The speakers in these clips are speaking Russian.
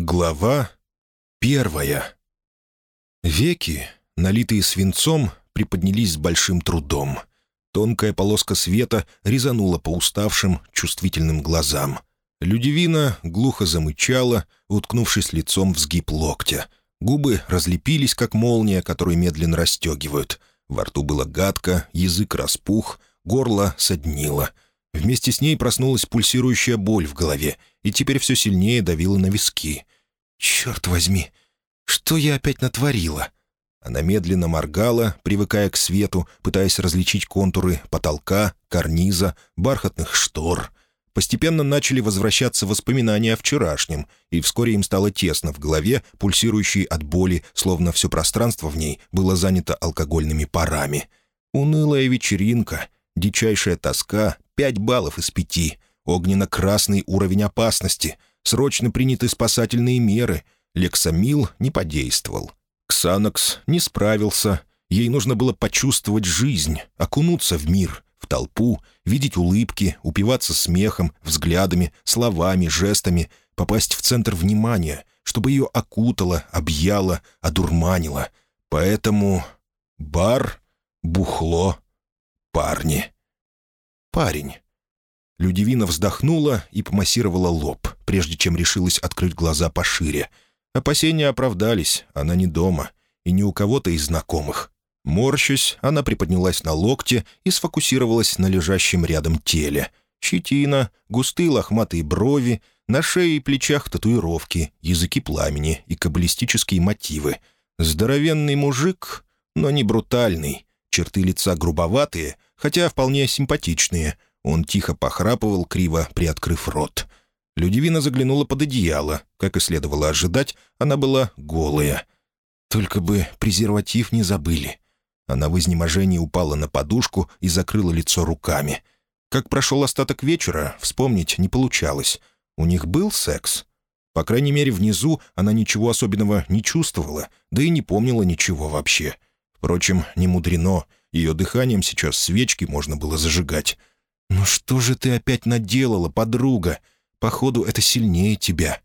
Глава первая. Веки, налитые свинцом, приподнялись с большим трудом. Тонкая полоска света резанула по уставшим, чувствительным глазам. Людивина глухо замычала, уткнувшись лицом в сгиб локтя. Губы разлепились, как молния, которую медленно расстегивают. Во рту было гадко, язык распух, горло соднило — Вместе с ней проснулась пульсирующая боль в голове, и теперь все сильнее давила на виски. «Черт возьми! Что я опять натворила?» Она медленно моргала, привыкая к свету, пытаясь различить контуры потолка, карниза, бархатных штор. Постепенно начали возвращаться воспоминания о вчерашнем, и вскоре им стало тесно в голове, пульсирующей от боли, словно все пространство в ней было занято алкогольными парами. Унылая вечеринка, дичайшая тоска, Пять баллов из пяти. Огненно-красный уровень опасности. Срочно приняты спасательные меры. Лексамил не подействовал. Ксанокс не справился. Ей нужно было почувствовать жизнь, окунуться в мир, в толпу, видеть улыбки, упиваться смехом, взглядами, словами, жестами, попасть в центр внимания, чтобы ее окутало, объяло, одурманило. Поэтому бар, бухло, парни парень». Людивина вздохнула и помассировала лоб, прежде чем решилась открыть глаза пошире. Опасения оправдались, она не дома и не у кого-то из знакомых. Морщась, она приподнялась на локте и сфокусировалась на лежащем рядом теле. Щетина, густые лохматые брови, на шее и плечах татуировки, языки пламени и каббалистические мотивы. Здоровенный мужик, но не брутальный. Черты лица грубоватые — хотя вполне симпатичные. Он тихо похрапывал, криво приоткрыв рот. Людивина заглянула под одеяло. Как и следовало ожидать, она была голая. Только бы презерватив не забыли. Она в изнеможении упала на подушку и закрыла лицо руками. Как прошел остаток вечера, вспомнить не получалось. У них был секс? По крайней мере, внизу она ничего особенного не чувствовала, да и не помнила ничего вообще. Впрочем, не мудрено — ее дыханием сейчас свечки можно было зажигать. «Ну что же ты опять наделала, подруга? Походу, это сильнее тебя».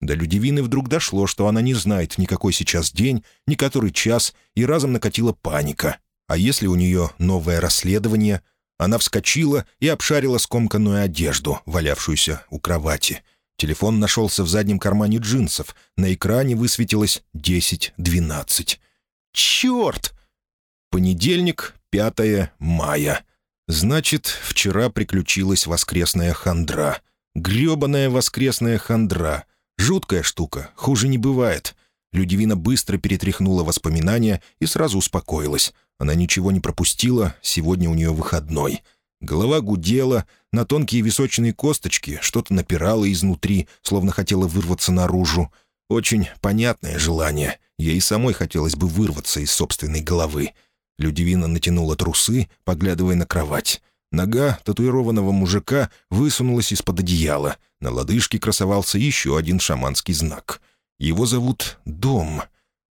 До Людивины вдруг дошло, что она не знает никакой сейчас день, ни который час, и разом накатила паника. А если у нее новое расследование? Она вскочила и обшарила скомканную одежду, валявшуюся у кровати. Телефон нашелся в заднем кармане джинсов. На экране высветилось 10-12. «Черт!» Понедельник, 5 мая. Значит, вчера приключилась воскресная хандра. Гребаная воскресная хандра. Жуткая штука, хуже не бывает. Людивина быстро перетряхнула воспоминания и сразу успокоилась. Она ничего не пропустила, сегодня у нее выходной. Голова гудела, на тонкие височные косточки что-то напирало изнутри, словно хотела вырваться наружу. Очень понятное желание. Ей самой хотелось бы вырваться из собственной головы. Людивина натянула трусы, поглядывая на кровать. Нога татуированного мужика высунулась из-под одеяла. На лодыжке красовался еще один шаманский знак. Его зовут Дом.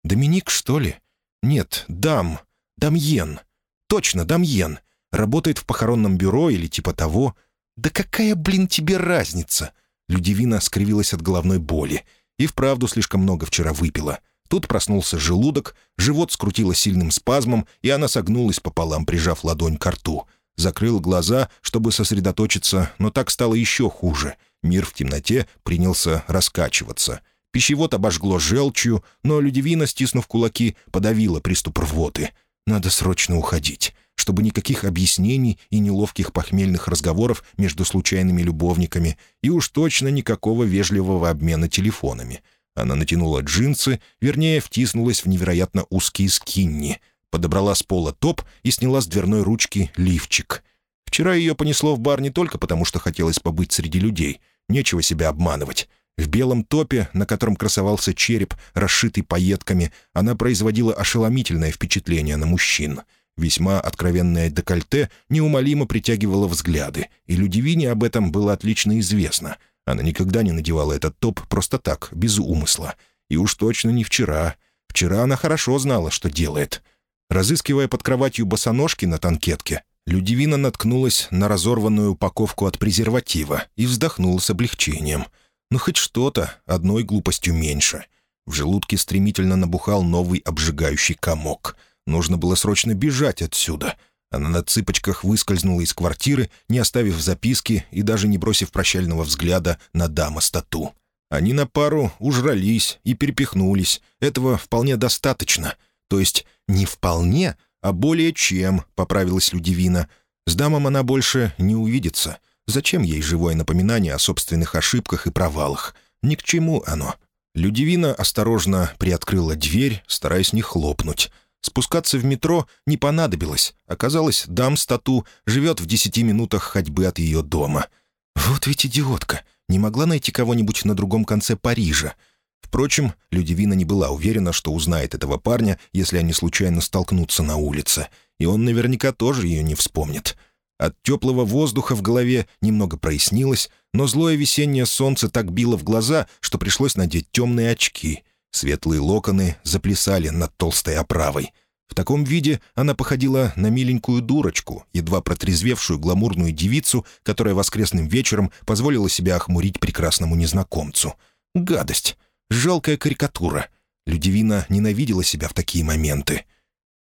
Доминик, что ли? Нет, Дам. Дамьен. Точно, Дамьен. Работает в похоронном бюро или типа того. Да какая, блин, тебе разница? Людивина скривилась от головной боли. И вправду слишком много вчера выпила. Тут проснулся желудок, живот скрутило сильным спазмом, и она согнулась пополам, прижав ладонь к рту. Закрыл глаза, чтобы сосредоточиться, но так стало еще хуже. Мир в темноте принялся раскачиваться. Пищевод обожгло желчью, но Людивина, стиснув кулаки, подавила приступ рвоты. «Надо срочно уходить» чтобы никаких объяснений и неловких похмельных разговоров между случайными любовниками и уж точно никакого вежливого обмена телефонами — она натянула джинсы, вернее, втиснулась в невероятно узкие скинни, подобрала с пола топ и сняла с дверной ручки лифчик. Вчера ее понесло в бар не только потому, что хотелось побыть среди людей. Нечего себя обманывать. В белом топе, на котором красовался череп, расшитый пайетками, она производила ошеломительное впечатление на мужчин. Весьма откровенное декольте неумолимо притягивало взгляды, и Людивине об этом было отлично известно — она никогда не надевала этот топ просто так, без умысла. И уж точно не вчера. Вчера она хорошо знала, что делает. Разыскивая под кроватью босоножки на танкетке, Людивина наткнулась на разорванную упаковку от презерватива и вздохнула с облегчением. Ну, хоть что-то, одной глупостью меньше. В желудке стремительно набухал новый обжигающий комок. Нужно было срочно бежать отсюда. Она на цыпочках выскользнула из квартиры, не оставив записки и даже не бросив прощального взгляда на дама-стату. Они на пару ужрались и перепихнулись. Этого вполне достаточно. То есть не вполне, а более чем, — поправилась Людивина. С дамом она больше не увидится. Зачем ей живое напоминание о собственных ошибках и провалах? Ни к чему оно. Людивина осторожно приоткрыла дверь, стараясь не хлопнуть. Спускаться в метро не понадобилось. Оказалось, дам стату живет в десяти минутах ходьбы от ее дома. Вот ведь идиотка. Не могла найти кого-нибудь на другом конце Парижа. Впрочем, Людивина не была уверена, что узнает этого парня, если они случайно столкнутся на улице. И он наверняка тоже ее не вспомнит. От теплого воздуха в голове немного прояснилось, но злое весеннее солнце так било в глаза, что пришлось надеть темные очки. Светлые локоны заплясали над толстой оправой. В таком виде она походила на миленькую дурочку, едва протрезвевшую гламурную девицу, которая воскресным вечером позволила себя охмурить прекрасному незнакомцу. Гадость! Жалкая карикатура. Людивина ненавидела себя в такие моменты.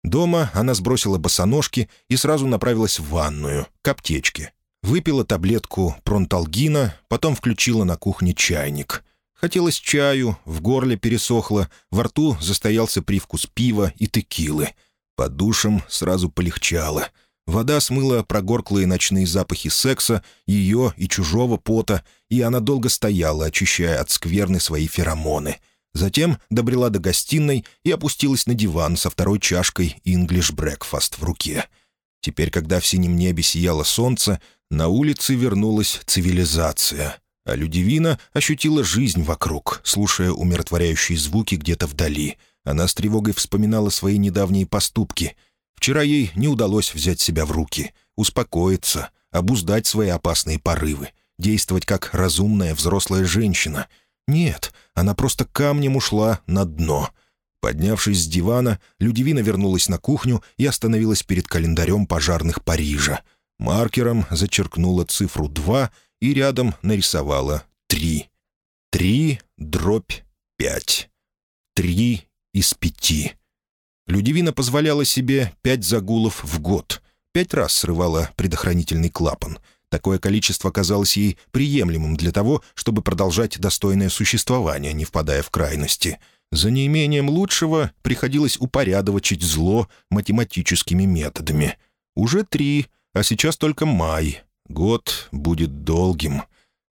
Дома она сбросила босоножки и сразу направилась в ванную, к аптечке. Выпила таблетку пронталгина, потом включила на кухне чайник. Хотелось чаю, в горле пересохло, во рту застоялся привкус пива и текилы. Под душем сразу полегчало. Вода смыла прогорклые ночные запахи секса, ее и чужого пота, и она долго стояла, очищая от скверны свои феромоны — Затем добрела до гостиной и опустилась на диван со второй чашкой «Инглиш Брекфаст» в руке. Теперь, когда в синем небе сияло солнце, на улице вернулась цивилизация, а Людивина ощутила жизнь вокруг, слушая умиротворяющие звуки где-то вдали. Она с тревогой вспоминала свои недавние поступки. Вчера ей не удалось взять себя в руки, успокоиться, обуздать свои опасные порывы, действовать как разумная взрослая женщина — нет, она просто камнем ушла на дно. Поднявшись с дивана, Людивина вернулась на кухню и остановилась перед календарем пожарных Парижа. Маркером зачеркнула цифру 2 и рядом нарисовала 3. 3 дробь 5. 3 из 5. Людивина позволяла себе пять загулов в год. Пять раз срывала предохранительный клапан — Такое количество казалось ей приемлемым для того, чтобы продолжать достойное существование, не впадая в крайности. За неимением лучшего приходилось упорядочить зло математическими методами. Уже три, а сейчас только май. Год будет долгим.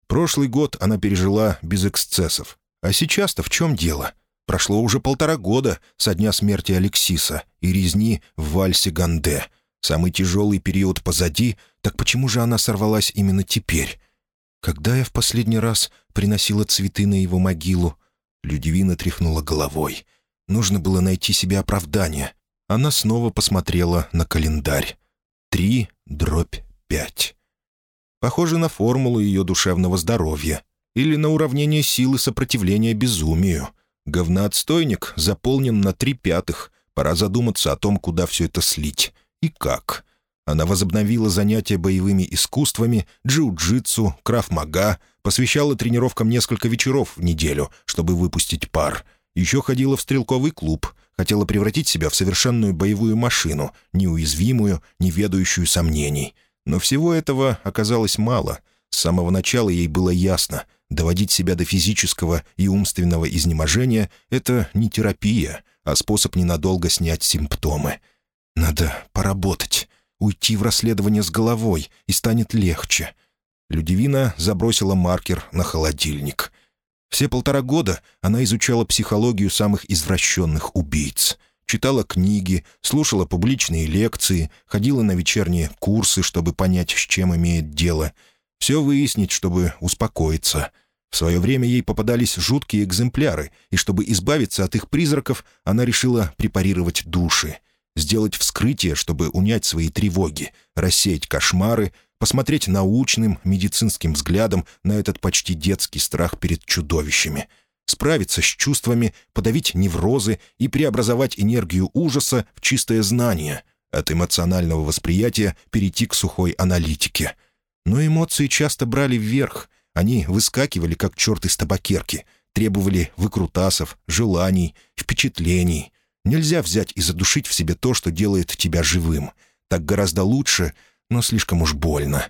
Прошлый год она пережила без эксцессов. А сейчас-то в чем дело? Прошло уже полтора года со дня смерти Алексиса и резни в вальсе Ганде — Самый тяжелый период позади, так почему же она сорвалась именно теперь? Когда я в последний раз приносила цветы на его могилу? Людивина тряхнула головой. Нужно было найти себе оправдание. Она снова посмотрела на календарь. Три дробь пять. Похоже на формулу ее душевного здоровья. Или на уравнение силы сопротивления безумию. Говноотстойник заполнен на три пятых. Пора задуматься о том, куда все это слить и как. Она возобновила занятия боевыми искусствами, джиу-джитсу, краф-мага, посвящала тренировкам несколько вечеров в неделю, чтобы выпустить пар. Еще ходила в стрелковый клуб, хотела превратить себя в совершенную боевую машину, неуязвимую, не ведающую сомнений. Но всего этого оказалось мало. С самого начала ей было ясно, доводить себя до физического и умственного изнеможения — это не терапия, а способ ненадолго снять симптомы — надо поработать, уйти в расследование с головой, и станет легче. Людивина забросила маркер на холодильник. Все полтора года она изучала психологию самых извращенных убийц. Читала книги, слушала публичные лекции, ходила на вечерние курсы, чтобы понять, с чем имеет дело. Все выяснить, чтобы успокоиться. В свое время ей попадались жуткие экземпляры, и чтобы избавиться от их призраков, она решила препарировать души — сделать вскрытие, чтобы унять свои тревоги, рассеять кошмары, посмотреть научным, медицинским взглядом на этот почти детский страх перед чудовищами, справиться с чувствами, подавить неврозы и преобразовать энергию ужаса в чистое знание, от эмоционального восприятия перейти к сухой аналитике. Но эмоции часто брали вверх, Они выскакивали, как черт из табакерки, требовали выкрутасов, желаний, впечатлений. Нельзя взять и задушить в себе то, что делает тебя живым. Так гораздо лучше, но слишком уж больно.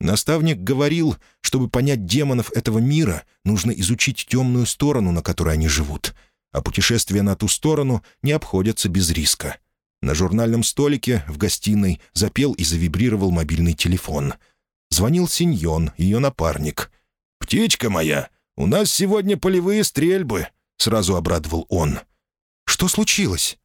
Наставник говорил, чтобы понять демонов этого мира, нужно изучить темную сторону, на которой они живут. А путешествия на ту сторону не обходятся без риска. На журнальном столике в гостиной запел и завибрировал мобильный телефон. Звонил Синьон, ее напарник. «Птичка моя, у нас сегодня полевые стрельбы», — сразу обрадовал он. «Что случилось?»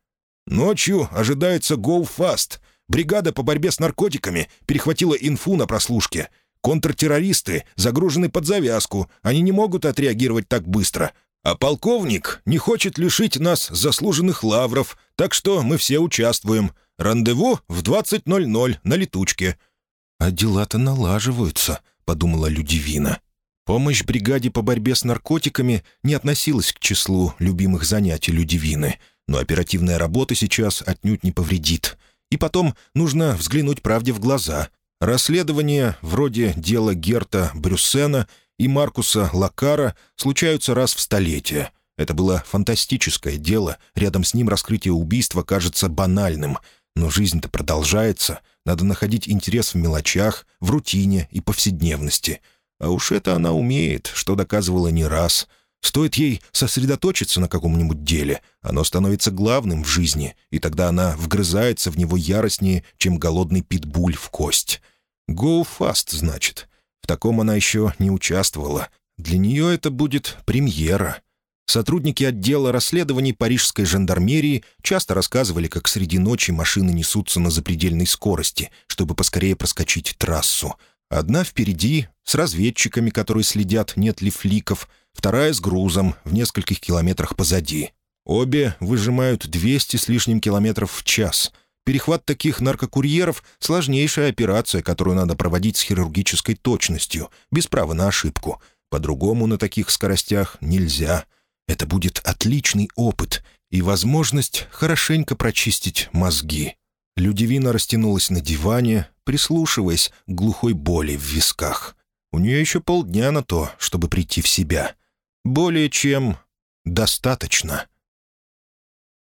«Ночью ожидается «Go Fast», Бригада по борьбе с наркотиками перехватила инфу на прослушке. Контртеррористы загружены под завязку, они не могут отреагировать так быстро. А полковник не хочет лишить нас заслуженных лавров, так что мы все участвуем. Рандеву в 20.00 на летучке». «А дела-то налаживаются», — подумала Людивина. Помощь бригаде по борьбе с наркотиками не относилась к числу любимых занятий Людивины, но оперативная работа сейчас отнюдь не повредит. И потом нужно взглянуть правде в глаза. Расследования вроде дела Герта Брюссена и Маркуса Лакара случаются раз в столетие. Это было фантастическое дело, рядом с ним раскрытие убийства кажется банальным. Но жизнь-то продолжается, надо находить интерес в мелочах, в рутине и повседневности. А уж это она умеет, что доказывала не раз — Стоит ей сосредоточиться на каком-нибудь деле, оно становится главным в жизни, и тогда она вгрызается в него яростнее, чем голодный питбуль в кость. «Go fast», значит. В таком она еще не участвовала. Для нее это будет премьера. Сотрудники отдела расследований парижской жандармерии часто рассказывали, как среди ночи машины несутся на запредельной скорости, чтобы поскорее проскочить трассу. Одна впереди, с разведчиками, которые следят, нет ли фликов — вторая с грузом в нескольких километрах позади. Обе выжимают 200 с лишним километров в час. Перехват таких наркокурьеров — сложнейшая операция, которую надо проводить с хирургической точностью, без права на ошибку. По-другому на таких скоростях нельзя. Это будет отличный опыт и возможность хорошенько прочистить мозги. Людивина растянулась на диване, прислушиваясь к глухой боли в висках. У нее еще полдня на то, чтобы прийти в себя. Более чем достаточно.